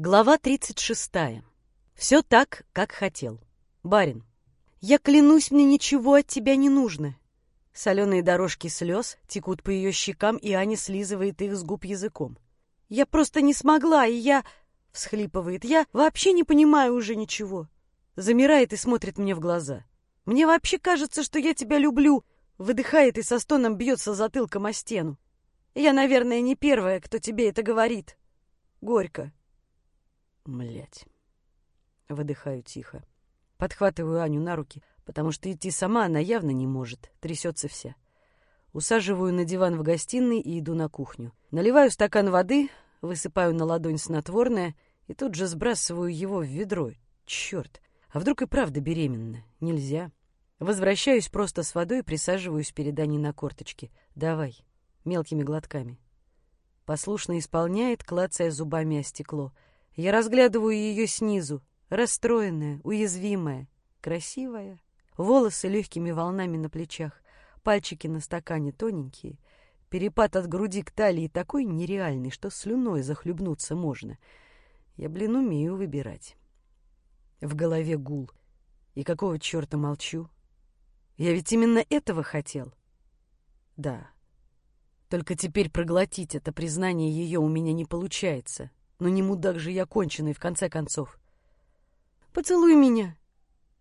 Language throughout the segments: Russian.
Глава 36. Все так, как хотел. Барин. Я клянусь, мне ничего от тебя не нужно. Соленые дорожки слез текут по ее щекам, и Аня слизывает их с губ языком. Я просто не смогла, и я... Всхлипывает. Я вообще не понимаю уже ничего. Замирает и смотрит мне в глаза. Мне вообще кажется, что я тебя люблю. Выдыхает и со стоном бьется затылком о стену. Я, наверное, не первая, кто тебе это говорит. Горько. Млять. Выдыхаю тихо. Подхватываю Аню на руки, потому что идти сама она явно не может, трясется вся. Усаживаю на диван в гостиной и иду на кухню. Наливаю стакан воды, высыпаю на ладонь снотворное и тут же сбрасываю его в ведро. Черт, а вдруг и правда беременна? Нельзя. Возвращаюсь просто с водой и присаживаюсь перед Аней на корточке. Давай, мелкими глотками. Послушно исполняет, клацая зубами о стекло — я разглядываю ее снизу, расстроенная, уязвимая, красивая. Волосы легкими волнами на плечах, пальчики на стакане тоненькие. Перепад от груди к талии такой нереальный, что слюной захлебнуться можно. Я, блин, умею выбирать. В голове гул. И какого черта молчу? Я ведь именно этого хотел. Да. Только теперь проглотить это признание ее у меня не получается. Но не мудак же я конченый, в конце концов. «Поцелуй меня!»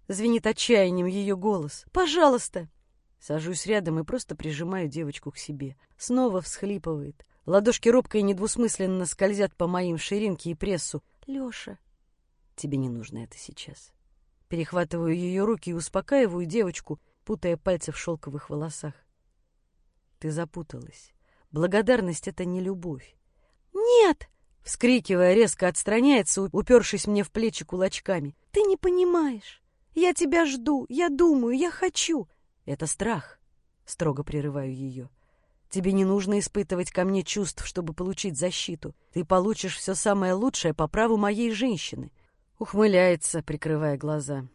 Звенит отчаянием ее голос. «Пожалуйста!» Сажусь рядом и просто прижимаю девочку к себе. Снова всхлипывает. Ладошки робко и недвусмысленно скользят по моим ширинке и прессу. «Леша!» «Тебе не нужно это сейчас». Перехватываю ее руки и успокаиваю девочку, путая пальцы в шелковых волосах. Ты запуталась. Благодарность — это не любовь. «Нет!» Вскрикивая, резко отстраняется, упершись мне в плечи кулачками. «Ты не понимаешь. Я тебя жду, я думаю, я хочу». «Это страх», — строго прерываю ее. «Тебе не нужно испытывать ко мне чувств, чтобы получить защиту. Ты получишь все самое лучшее по праву моей женщины». Ухмыляется, прикрывая глаза.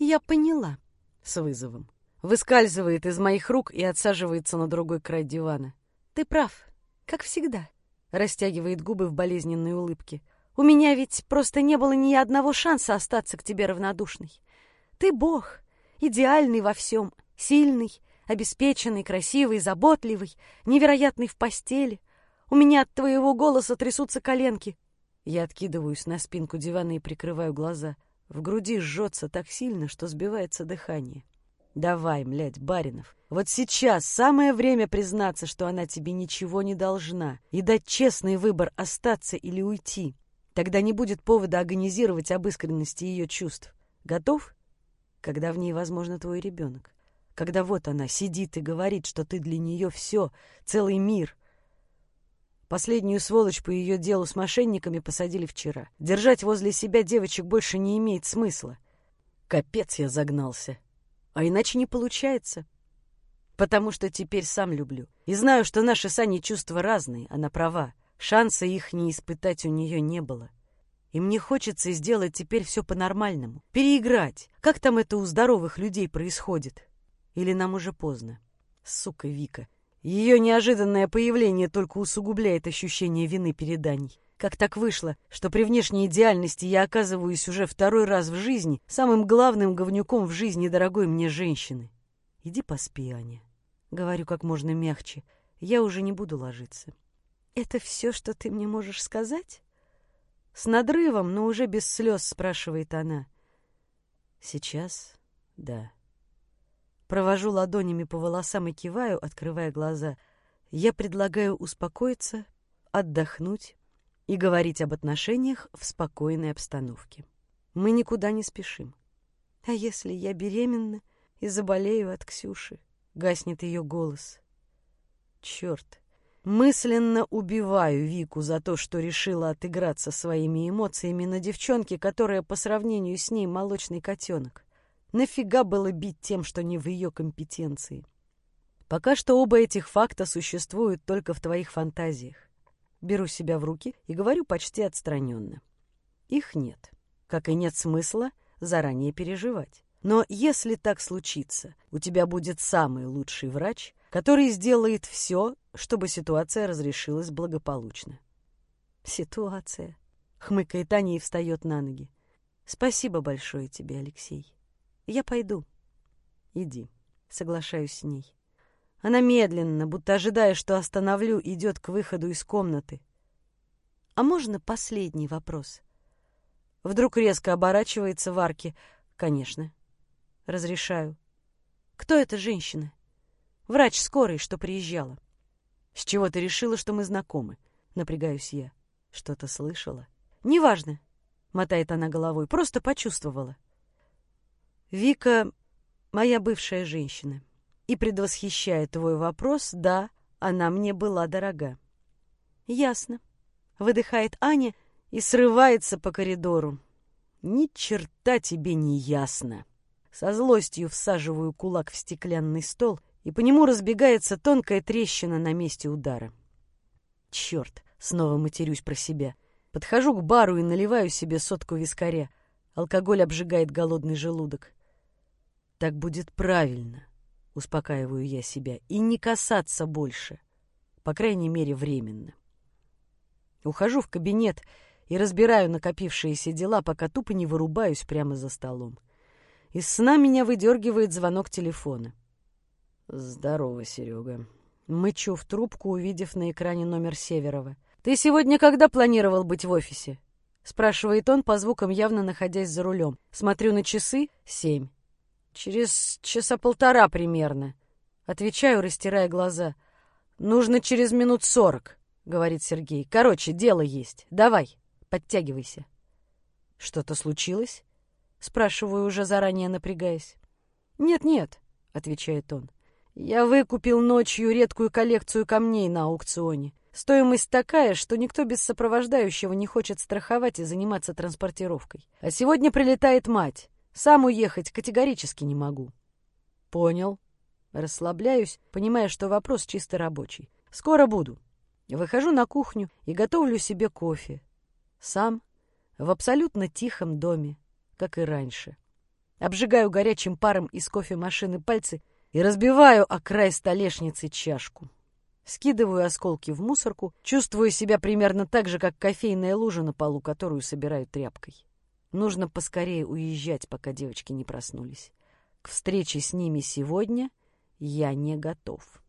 «Я поняла», — с вызовом. Выскальзывает из моих рук и отсаживается на другой край дивана. «Ты прав, как всегда» растягивает губы в болезненной улыбке. «У меня ведь просто не было ни одного шанса остаться к тебе равнодушной. Ты бог, идеальный во всем, сильный, обеспеченный, красивый, заботливый, невероятный в постели. У меня от твоего голоса трясутся коленки». Я откидываюсь на спинку дивана и прикрываю глаза. В груди жжется так сильно, что сбивается дыхание. Давай, млядь, Баринов, вот сейчас самое время признаться, что она тебе ничего не должна, и дать честный выбор остаться или уйти. Тогда не будет повода агонизировать об искренности ее чувств. Готов? Когда в ней, возможно, твой ребенок. Когда вот она сидит и говорит, что ты для нее все, целый мир. Последнюю сволочь по ее делу с мошенниками посадили вчера. Держать возле себя девочек больше не имеет смысла. Капец я загнался. А иначе не получается. Потому что теперь сам люблю. И знаю, что наши с Аней чувства разные, она права. Шанса их не испытать у нее не было. И мне хочется сделать теперь все по-нормальному. Переиграть. Как там это у здоровых людей происходит? Или нам уже поздно? Сука Вика. Ее неожиданное появление только усугубляет ощущение вины перед Аней. Как так вышло, что при внешней идеальности я оказываюсь уже второй раз в жизни самым главным говнюком в жизни дорогой мне женщины? Иди поспи, Аня. Говорю как можно мягче. Я уже не буду ложиться. Это все, что ты мне можешь сказать? С надрывом, но уже без слез, спрашивает она. Сейчас, да. Провожу ладонями по волосам и киваю, открывая глаза. Я предлагаю успокоиться, отдохнуть, и говорить об отношениях в спокойной обстановке. Мы никуда не спешим. А если я беременна и заболею от Ксюши? Гаснет ее голос. Черт! Мысленно убиваю Вику за то, что решила отыграться своими эмоциями на девчонке, которая по сравнению с ней молочный котенок. Нафига было бить тем, что не в ее компетенции? Пока что оба этих факта существуют только в твоих фантазиях. Беру себя в руки и говорю почти отстраненно. Их нет, как и нет смысла заранее переживать. Но если так случится, у тебя будет самый лучший врач, который сделает все, чтобы ситуация разрешилась благополучно. Ситуация. хмыкает Таня и встает на ноги. Спасибо большое тебе, Алексей. Я пойду. Иди, соглашаюсь с ней. Она медленно, будто ожидая, что остановлю, идет к выходу из комнаты. А можно последний вопрос? Вдруг резко оборачивается в арке. Конечно. Разрешаю. Кто эта женщина? Врач скорой, что приезжала. С чего ты решила, что мы знакомы? Напрягаюсь я. Что-то слышала? Неважно, мотает она головой, просто почувствовала. Вика — моя бывшая женщина. И, предвосхищая твой вопрос, да, она мне была дорога. Ясно. Выдыхает Аня и срывается по коридору. Ни черта тебе не ясно. Со злостью всаживаю кулак в стеклянный стол, и по нему разбегается тонкая трещина на месте удара. Черт, снова матерюсь про себя. Подхожу к бару и наливаю себе сотку вискаря. Алкоголь обжигает голодный желудок. Так будет правильно, успокаиваю я себя, и не касаться больше, по крайней мере, временно. Ухожу в кабинет и разбираю накопившиеся дела, пока тупо не вырубаюсь прямо за столом. Из сна меня выдергивает звонок телефона. «Здорово, Серега». Мычу в трубку, увидев на экране номер Северова. «Ты сегодня когда планировал быть в офисе?» Спрашивает он по звукам, явно находясь за рулем. Смотрю на часы — семь. «Через часа полтора примерно». Отвечаю, растирая глаза. «Нужно через минут сорок», — говорит Сергей. «Короче, дело есть. Давай, подтягивайся». «Что-то случилось?» Спрашиваю, уже заранее напрягаясь. «Нет-нет», — отвечает он. «Я выкупил ночью редкую коллекцию камней на аукционе. Стоимость такая, что никто без сопровождающего не хочет страховать и заниматься транспортировкой. А сегодня прилетает мать. Сам уехать категорически не могу». «Понял». Расслабляюсь, понимая, что вопрос чисто рабочий. «Скоро буду». Выхожу на кухню и готовлю себе кофе. Сам, в абсолютно тихом доме как и раньше. Обжигаю горячим паром из кофемашины пальцы и разбиваю о край столешницы чашку. Скидываю осколки в мусорку, чувствую себя примерно так же, как кофейная лужа на полу, которую собираю тряпкой. Нужно поскорее уезжать, пока девочки не проснулись. К встрече с ними сегодня я не готов.